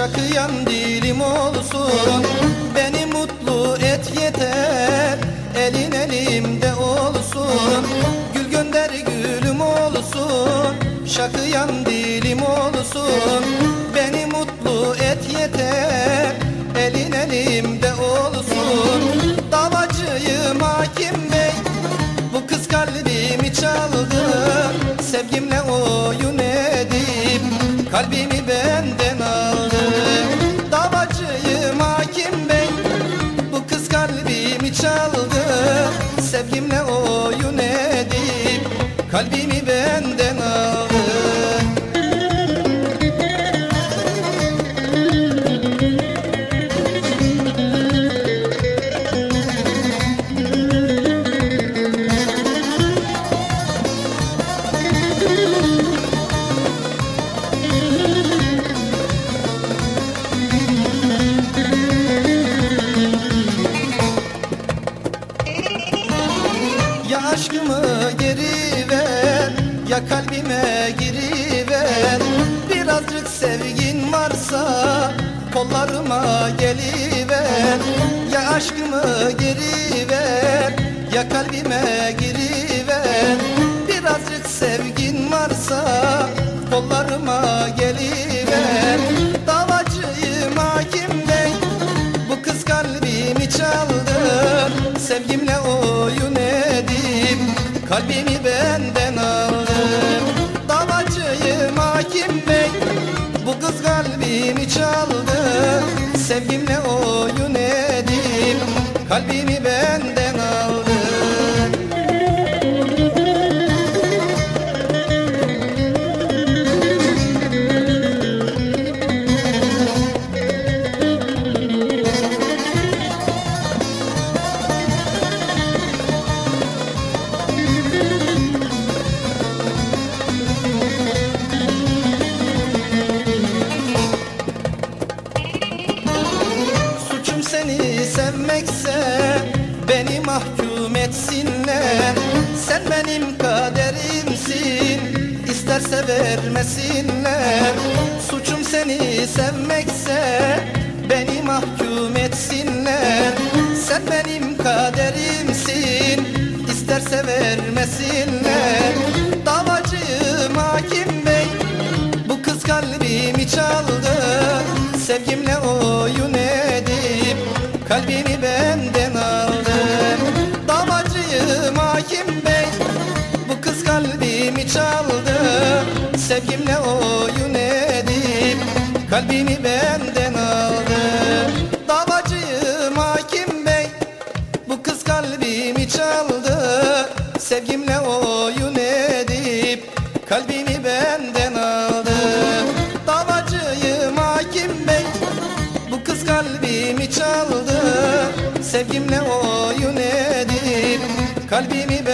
Şakıyan dilim olsun. Beni mutlu et yeter Elin elimde olsun. Gül gönder gülüm olsun Şakıyan dilim olsun. Beni mutlu et yeter Elin elimde olsun. Davacıyım hakim bey Bu kız kalbimi çaldı. Sevgimle oyun edip Kalbimi Sevgimle oyun edip Kalbimi benden aldı Ya aşkımı geri ver Ya kalbime giriver Birazcık sevgin varsa Kollarıma geliver. Ya aşkımı geri ver Ya kalbime Kalbimi benden aldı. Davacıyım hakim bey Bu kız kalbimi çaldı. Sevgimle oyun mahkum etsinler Sen benim kaderimsin İsterse vermesinler Suçum seni sevmekse Beni mahkum etsinler Sen benim kaderimsin İsterse vermesinler Davacıyım hakim bey bu kız kalbimi çaldı. Sevgimle oyun Kalbimi benden aldı. Davacıyım hakim bey. Bu kız kalbimi çaldı. Sevgimle oyun edip Kalbimi benden aldı. Davacıyım hakim bey. Bu kız kalbimi çaldı. Sevgimle oyun edip Kalbimi